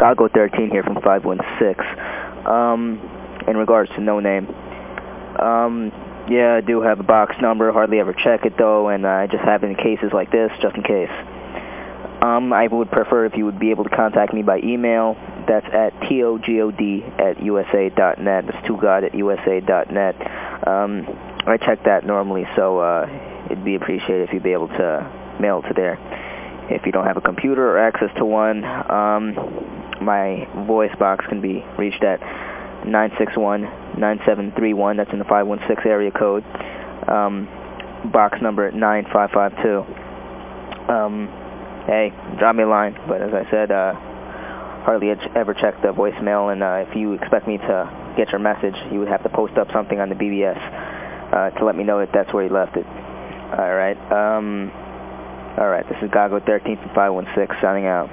Gago 13 here from 516. Um, in regards to no name. Um, yeah, I do have a box number, hardly ever check it though, and I just have it in cases like this, just in case. Um, I would prefer if you would be able to contact me by email. That's at togod at usa.net. That's togod at usa.net. Um, I check that normally, so uh, it'd be appreciated if you'd be able to mail to there. If you don't have a computer or access to one, um, my voice box can be reached at 961-9731. That's in the 516 area code. Um, box number 9552. Um, hey, drop me a line. But as I said, uh, hardly ever check the voicemail, and uh, if you expect me to get your message, you would have to post up something on the BBS uh, to let me know that that's where you left it. All right. Um, all right, this is Gago 13 from 516 signing out.